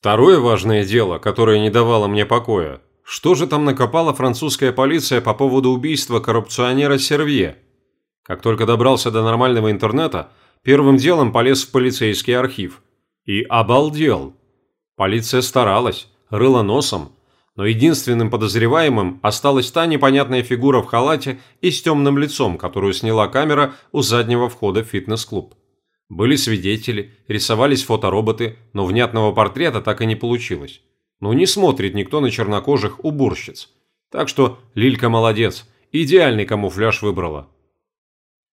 Второе важное дело, которое не давало мне покоя. Что же там накопала французская полиция по поводу убийства коррупционера Сервье? Как только добрался до нормального интернета, первым делом полез в полицейский архив. И обалдел. Полиция старалась, рыла носом, но единственным подозреваемым осталась та непонятная фигура в халате и с темным лицом, которую сняла камера у заднего входа в фитнес-клуб. Были свидетели, рисовались фотороботы, но внятного портрета так и не получилось. Ну не смотрит никто на чернокожих уборщиц. Так что Лилька молодец, идеальный камуфляж выбрала.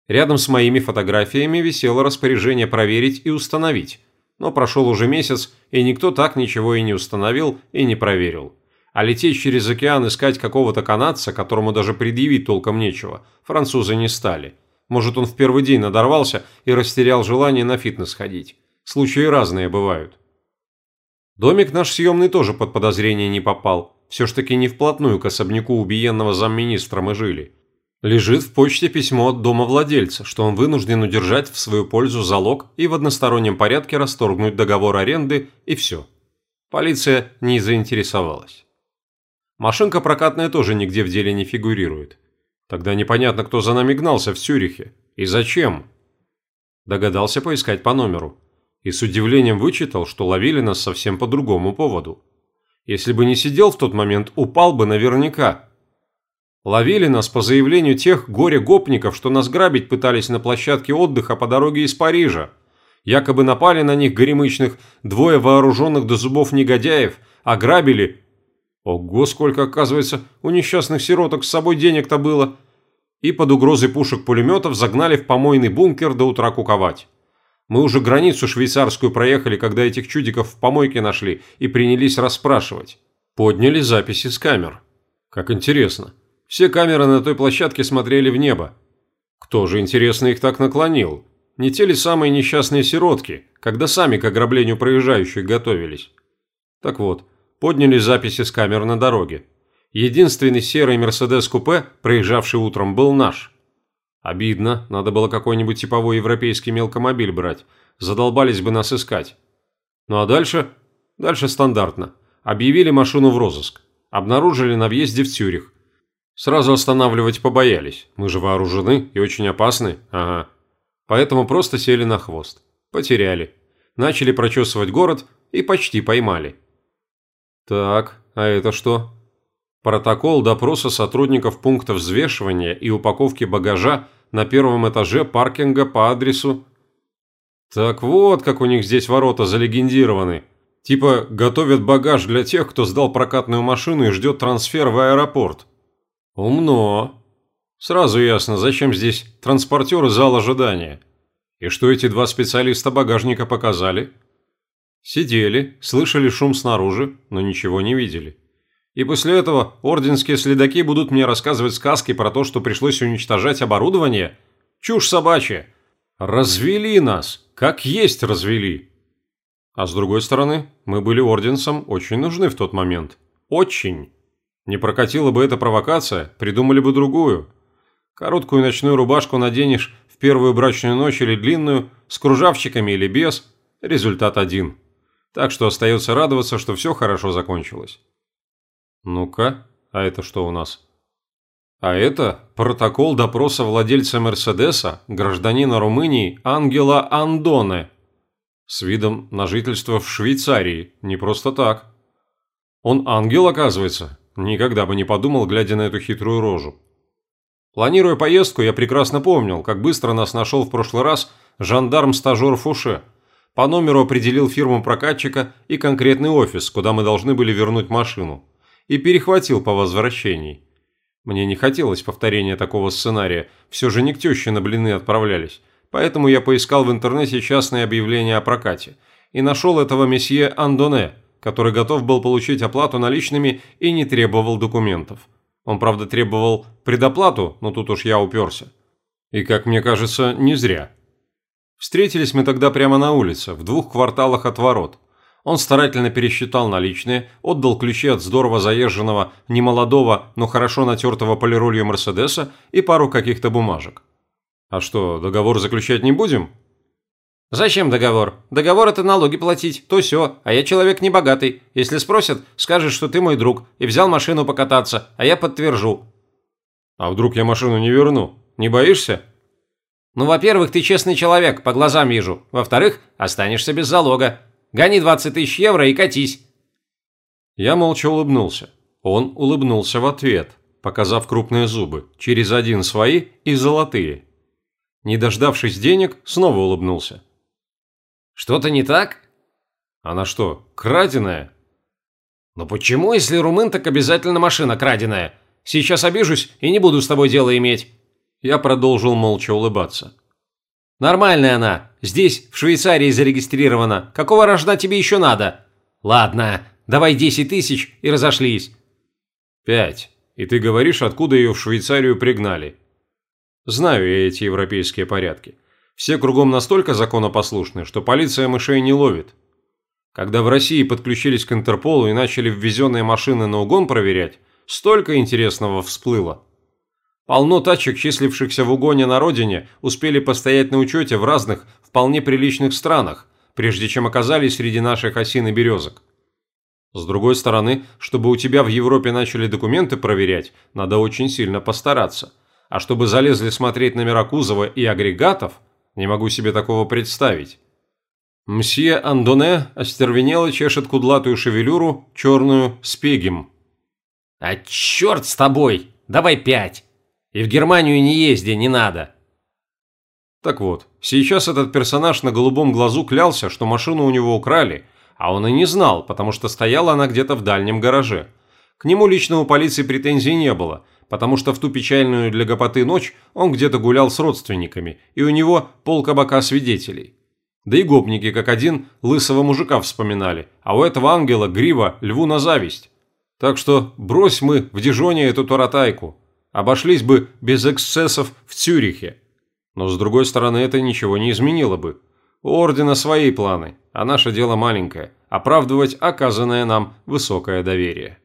Рядом с моими фотографиями висело распоряжение проверить и установить. Но прошел уже месяц, и никто так ничего и не установил и не проверил. А лететь через океан искать какого-то канадца, которому даже предъявить толком нечего, французы не стали – может, он в первый день надорвался и растерял желание на фитнес ходить. Случаи разные бывают. Домик наш съемный тоже под подозрение не попал. Все ж таки не вплотную к особняку убиенного замминистра мы жили. Лежит в почте письмо от дома владельца, что он вынужден удержать в свою пользу залог и в одностороннем порядке расторгнуть договор аренды, и все. Полиция не заинтересовалась. Машинка прокатная тоже нигде в деле не фигурирует. Тогда непонятно, кто за нами гнался в Цюрихе. И зачем? Догадался поискать по номеру. И с удивлением вычитал, что ловили нас совсем по другому поводу. Если бы не сидел в тот момент, упал бы наверняка. Ловили нас по заявлению тех горе-гопников, что нас грабить пытались на площадке отдыха по дороге из Парижа. Якобы напали на них горемычных двое вооруженных до зубов негодяев, ограбили. Ого, сколько, оказывается, у несчастных сироток с собой денег-то было и под угрозой пушек-пулеметов загнали в помойный бункер до утра куковать. Мы уже границу швейцарскую проехали, когда этих чудиков в помойке нашли и принялись расспрашивать. Подняли записи с камер. Как интересно. Все камеры на той площадке смотрели в небо. Кто же, интересно, их так наклонил? Не те ли самые несчастные сиротки, когда сами к ограблению проезжающих готовились? Так вот, подняли записи с камер на дороге. Единственный серый Мерседес-купе, проезжавший утром, был наш. Обидно, надо было какой-нибудь типовой европейский мелкомобиль брать. Задолбались бы нас искать. Ну а дальше? Дальше стандартно. Объявили машину в розыск. Обнаружили на въезде в Цюрих. Сразу останавливать побоялись. Мы же вооружены и очень опасны. Ага. Поэтому просто сели на хвост. Потеряли. Начали прочесывать город и почти поймали. Так, а это что? Протокол допроса сотрудников пункта взвешивания и упаковки багажа на первом этаже паркинга по адресу... Так вот, как у них здесь ворота залегендированы. Типа готовят багаж для тех, кто сдал прокатную машину и ждет трансфер в аэропорт. Умно. Сразу ясно, зачем здесь транспортеры зал ожидания. И что эти два специалиста багажника показали? Сидели, слышали шум снаружи, но ничего не видели. И после этого орденские следаки будут мне рассказывать сказки про то, что пришлось уничтожать оборудование? Чушь собачья. Развели нас, как есть развели. А с другой стороны, мы были орденцам очень нужны в тот момент. Очень. Не прокатила бы эта провокация, придумали бы другую. Короткую ночную рубашку наденешь в первую брачную ночь или длинную, с кружавчиками или без, результат один. Так что остается радоваться, что все хорошо закончилось. Ну-ка, а это что у нас? А это протокол допроса владельца Мерседеса, гражданина Румынии Ангела Андоне. С видом на жительство в Швейцарии, не просто так. Он ангел, оказывается. Никогда бы не подумал, глядя на эту хитрую рожу. Планируя поездку, я прекрасно помнил, как быстро нас нашел в прошлый раз жандарм-стажер Фуше. По номеру определил фирму прокатчика и конкретный офис, куда мы должны были вернуть машину и перехватил по возвращении. Мне не хотелось повторения такого сценария, все же не к теще на блины отправлялись, поэтому я поискал в интернете частные объявления о прокате и нашел этого месье Андоне, который готов был получить оплату наличными и не требовал документов. Он, правда, требовал предоплату, но тут уж я уперся. И, как мне кажется, не зря. Встретились мы тогда прямо на улице, в двух кварталах от ворот. Он старательно пересчитал наличные, отдал ключи от здорово заезженного, немолодого, но хорошо натертого полиролью Мерседеса и пару каких-то бумажек. «А что, договор заключать не будем?» «Зачем договор? Договор – это налоги платить, то все, а я человек небогатый. Если спросят, скажешь, что ты мой друг и взял машину покататься, а я подтвержу». «А вдруг я машину не верну? Не боишься?» «Ну, во-первых, ты честный человек, по глазам вижу. Во-вторых, останешься без залога. Гони 20 тысяч евро и катись». Я молча улыбнулся. Он улыбнулся в ответ, показав крупные зубы, через один свои и золотые. Не дождавшись денег, снова улыбнулся. Что-то не так? Она что, краденая? Но почему, если румын, так обязательно машина краденая? Сейчас обижусь и не буду с тобой дело иметь. Я продолжил молча улыбаться. Нормальная она. Здесь, в Швейцарии, зарегистрирована. Какого рожна тебе еще надо? Ладно, давай 10 тысяч и разошлись. Пять. И ты говоришь, откуда ее в Швейцарию пригнали? Знаю я эти европейские порядки. Все кругом настолько законопослушны, что полиция мышей не ловит. Когда в России подключились к Интерполу и начали ввезенные машины на угон проверять, столько интересного всплыло. Полно тачек, числившихся в угоне на родине, успели постоять на учете в разных, вполне приличных странах, прежде чем оказались среди наших осин и березок. С другой стороны, чтобы у тебя в Европе начали документы проверять, надо очень сильно постараться. А чтобы залезли смотреть номера кузова и агрегатов – не могу себе такого представить. Мсье Андоне остервенело чешет кудлатую шевелюру, черную, с пегим. «А черт с тобой! Давай пять! И в Германию не езди, не надо!» Так вот, сейчас этот персонаж на голубом глазу клялся, что машину у него украли, а он и не знал, потому что стояла она где-то в дальнем гараже. К нему лично у полиции претензий не было, потому что в ту печальную для гопоты ночь он где-то гулял с родственниками, и у него пол кабака свидетелей. Да и гопники, как один, лысого мужика вспоминали, а у этого ангела грива льву на зависть. Так что брось мы в Дижоне эту таратайку. Обошлись бы без эксцессов в Цюрихе. Но с другой стороны, это ничего не изменило бы. У Ордена свои планы, а наше дело маленькое – оправдывать оказанное нам высокое доверие.